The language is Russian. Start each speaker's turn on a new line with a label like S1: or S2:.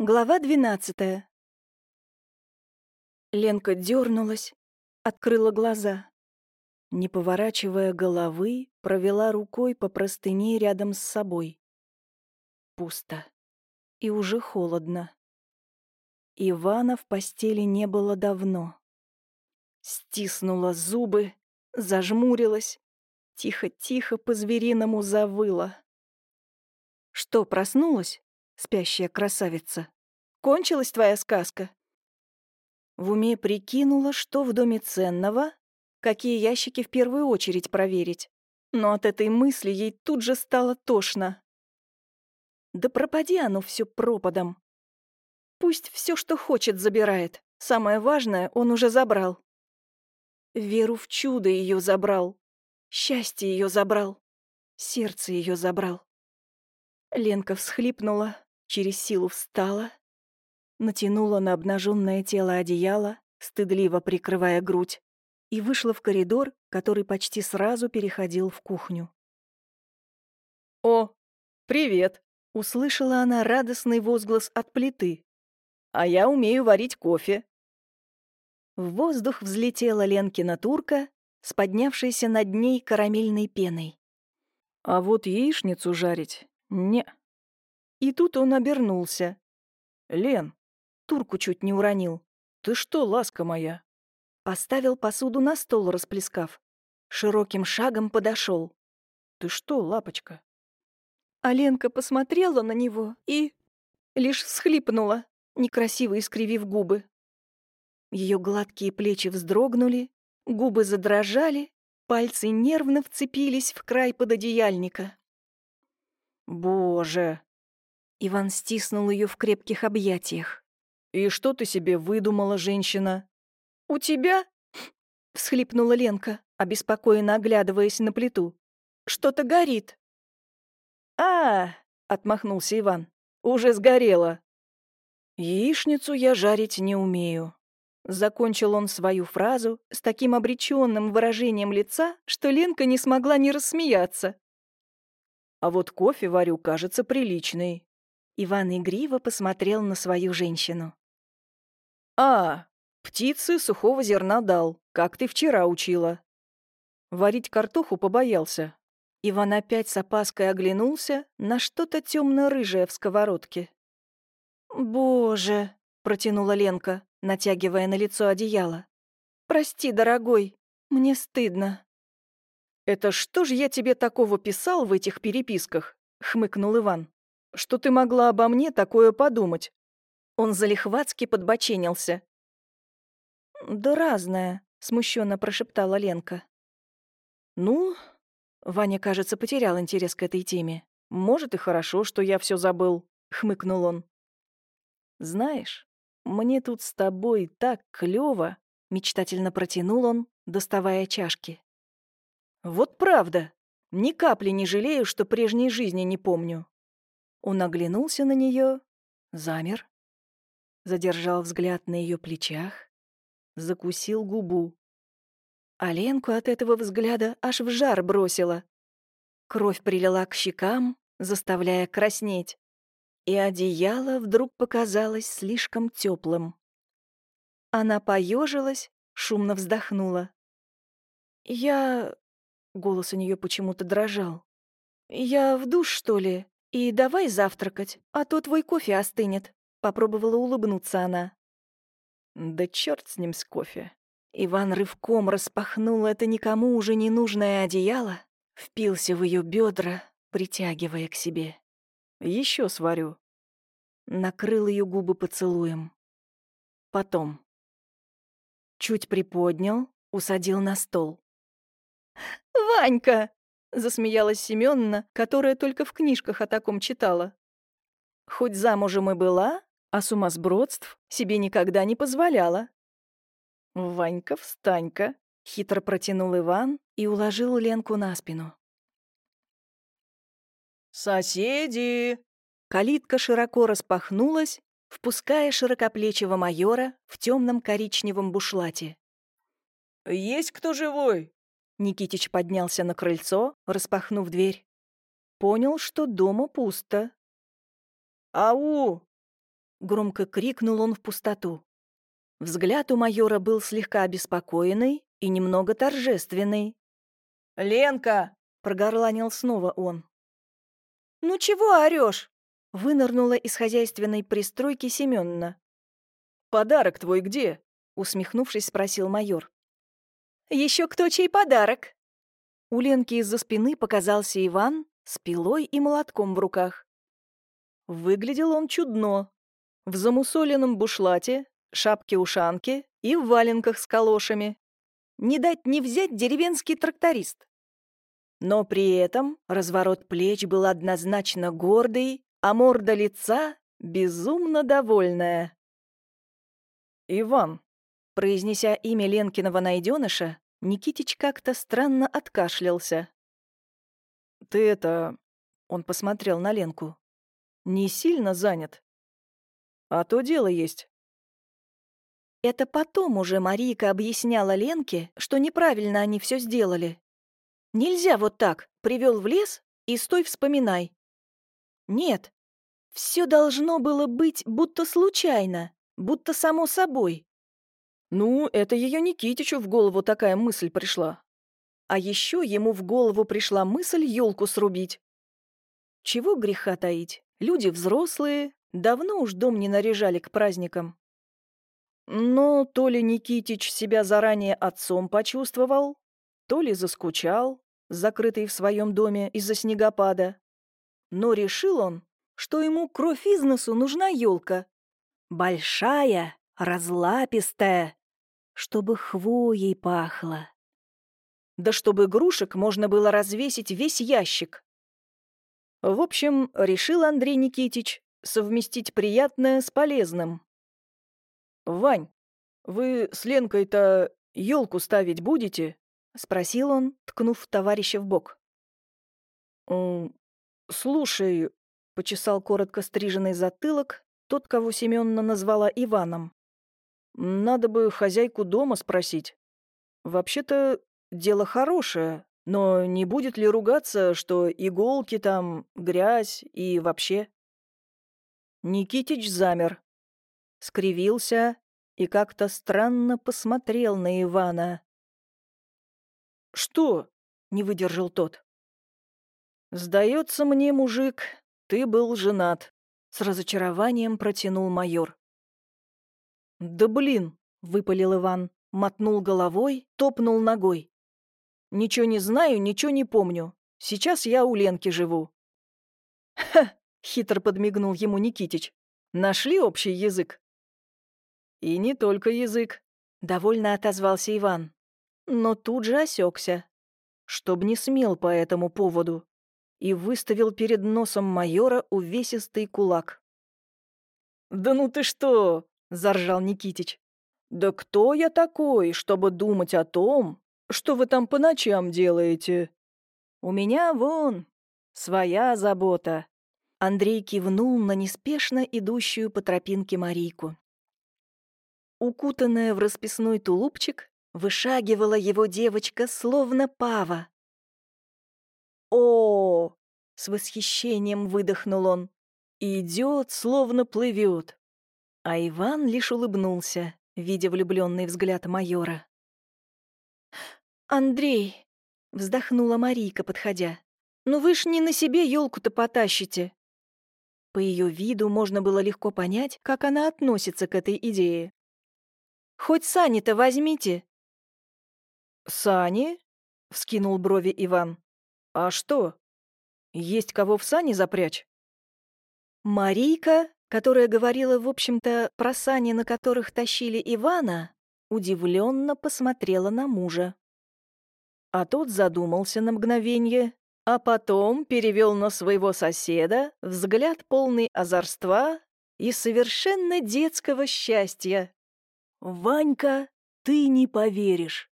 S1: Глава двенадцатая. Ленка дернулась, открыла глаза. Не поворачивая головы, провела рукой по простыне рядом с собой. Пусто. И уже холодно. Ивана в постели не было давно. Стиснула зубы, зажмурилась, тихо-тихо по-звериному завыла. Что, проснулась? Спящая красавица. Кончилась твоя сказка?» В уме прикинула, что в доме ценного, какие ящики в первую очередь проверить. Но от этой мысли ей тут же стало тошно. Да пропади оно все пропадом. Пусть все, что хочет, забирает. Самое важное он уже забрал. Веру в чудо ее забрал. Счастье ее забрал. Сердце ее забрал. Ленка всхлипнула, через силу встала, натянула на обнаженное тело одеяло, стыдливо прикрывая грудь, и вышла в коридор, который почти сразу переходил в кухню.
S2: «О, привет!»
S1: — услышала она радостный возглас от плиты.
S2: «А я умею варить кофе».
S1: В воздух взлетела Ленкина турка с поднявшейся над ней карамельной пеной.
S2: «А вот яичницу жарить — не...»
S1: И тут он обернулся.
S2: «Лен!»
S1: Турку чуть не уронил.
S2: «Ты что, ласка моя?»
S1: Поставил посуду на стол, расплескав. Широким шагом подошел.
S2: «Ты что, лапочка?»
S1: Аленка посмотрела на него и... лишь всхлипнула, некрасиво искривив губы. Ее гладкие плечи вздрогнули, губы задрожали, пальцы нервно вцепились в край пододеяльника.
S2: «Боже!»
S1: Иван стиснул ее в крепких объятиях.
S2: «И что ты себе выдумала, женщина?»
S1: «У тебя?» — всхлипнула Ленка, обеспокоенно оглядываясь на плиту. «Что-то горит».
S2: «А, — отмахнулся Иван, — уже сгорело». «Яичницу я жарить не умею».
S1: Закончил он свою фразу с таким обреченным выражением лица, что Ленка не смогла не рассмеяться.
S2: «А вот кофе варю, кажется, приличный.
S1: Иван игриво посмотрел на свою женщину.
S2: «А, птицы сухого зерна дал, как ты вчера учила». Варить картоху побоялся.
S1: Иван опять с опаской оглянулся на что-то темно-рыжее в сковородке. «Боже!» — протянула Ленка, натягивая на лицо одеяло. «Прости, дорогой, мне стыдно».
S2: «Это что ж я тебе такого писал в этих переписках?» — хмыкнул Иван что ты могла обо мне такое подумать?»
S1: Он залихватски подбоченился. «Да разное», — смущенно прошептала Ленка.
S2: «Ну...» — Ваня, кажется, потерял интерес к этой теме. «Может, и хорошо, что я все забыл», — хмыкнул он. «Знаешь, мне тут с тобой так клёво», — мечтательно протянул он, доставая чашки. «Вот правда, ни капли не жалею, что прежней жизни не помню. Он оглянулся на нее, замер, задержал взгляд на ее плечах, закусил губу. А Ленку от этого взгляда аж в жар бросила. Кровь прилила к щекам, заставляя краснеть, и одеяло вдруг показалось слишком теплым. Она поежилась, шумно вздохнула. «Я...» — голос у нее почему-то дрожал. «Я в душ, что ли?» «И давай завтракать, а то твой кофе остынет», — попробовала улыбнуться она. «Да черт с ним с кофе».
S1: Иван рывком распахнул это никому уже не нужное одеяло, впился в ее бедра, притягивая к себе.
S2: Еще сварю.
S1: Накрыл ее губы поцелуем. Потом. Чуть приподнял, усадил на стол. «Ванька!» Засмеялась Семёновна, которая только в книжках о таком читала. Хоть замужем и была, а сумасбродств себе никогда не позволяла. «Ванька, встань-ка!» — хитро протянул Иван и уложил Ленку на спину.
S2: «Соседи!»
S1: Калитка широко распахнулась, впуская широкоплечего майора в темном коричневом бушлате.
S2: «Есть кто живой?»
S1: Никитич поднялся на крыльцо, распахнув дверь. Понял, что дома пусто.
S2: «Ау!»
S1: — громко крикнул он в пустоту. Взгляд у майора был слегка обеспокоенный и немного торжественный.
S2: «Ленка!» — прогорланил снова он.
S1: «Ну чего орёшь?» — вынырнула из хозяйственной пристройки Семённа.
S2: «Подарок твой где?» — усмехнувшись, спросил майор.
S1: Еще кто чей подарок?» У Ленки из-за спины показался Иван с пилой и молотком в руках.
S2: Выглядел он чудно. В замусоленном бушлате, шапке-ушанке и в валенках с калошами.
S1: Не дать не взять деревенский тракторист. Но при этом разворот плеч был однозначно гордый, а морда лица безумно довольная.
S2: «Иван»,
S1: произнеся имя Ленкиного найденыша, Никитич как-то странно откашлялся.
S2: «Ты это...» — он посмотрел на Ленку. «Не сильно занят? А то дело есть».
S1: Это потом уже Марийка объясняла Ленке, что неправильно они все сделали. Нельзя вот так, привел в лес и стой вспоминай. Нет, все должно было быть будто случайно, будто само собой.
S2: Ну, это ее Никитичу в голову такая мысль пришла.
S1: А еще ему в голову пришла мысль елку срубить. Чего греха таить? Люди взрослые, давно уж дом не наряжали к праздникам.
S2: Но то ли Никитич себя заранее отцом почувствовал, то ли заскучал, закрытый в своем доме из-за снегопада. Но решил он, что ему кровь из носу нужна елка. Большая, разлапистая, чтобы хвоей пахло. Да чтобы игрушек можно было развесить весь ящик. В общем, решил Андрей Никитич совместить приятное с полезным. «Вань, вы с Ленкой-то елку ставить будете?» — спросил он, ткнув товарища в бок. «Слушай», — почесал коротко стриженный затылок, тот, кого Семённа назвала Иваном. «Надо бы хозяйку дома спросить. Вообще-то дело хорошее, но не будет ли ругаться, что иголки там, грязь и вообще?» Никитич замер, скривился и как-то странно посмотрел на Ивана. «Что?» — не выдержал тот. «Сдается мне, мужик, ты был женат», — с разочарованием протянул майор. «Да блин!» — выпалил Иван, мотнул головой, топнул ногой. «Ничего не знаю, ничего не помню. Сейчас я у Ленки живу». «Ха!» — хитро подмигнул ему Никитич. «Нашли общий язык?» «И не только язык», — довольно отозвался Иван. Но тут же осекся, чтоб не смел по этому поводу, и выставил перед носом майора увесистый кулак. «Да ну ты что!» — заржал Никитич. «Да кто я такой, чтобы думать о том, что вы там по ночам делаете? У меня вон своя забота». Андрей кивнул на неспешно идущую по тропинке Марийку. Укутанная в расписной тулупчик, вышагивала его девочка, словно пава. «О!» — с восхищением выдохнул он. «Идет, словно плывет. А Иван лишь улыбнулся, видя влюбленный взгляд майора. «Андрей!» — вздохнула Марийка, подходя. «Ну вы ж не на себе елку-то потащите!» По ее виду можно было легко понять, как она относится к этой идее. «Хоть сани-то возьмите!» «Сани?» — вскинул брови Иван. «А что? Есть кого в сани запрячь?» Марийка которая говорила, в общем-то, про сани, на которых тащили Ивана, удивленно посмотрела на мужа. А тот задумался на мгновение, а потом перевел на своего соседа взгляд полный озорства и совершенно детского счастья. «Ванька, ты не поверишь.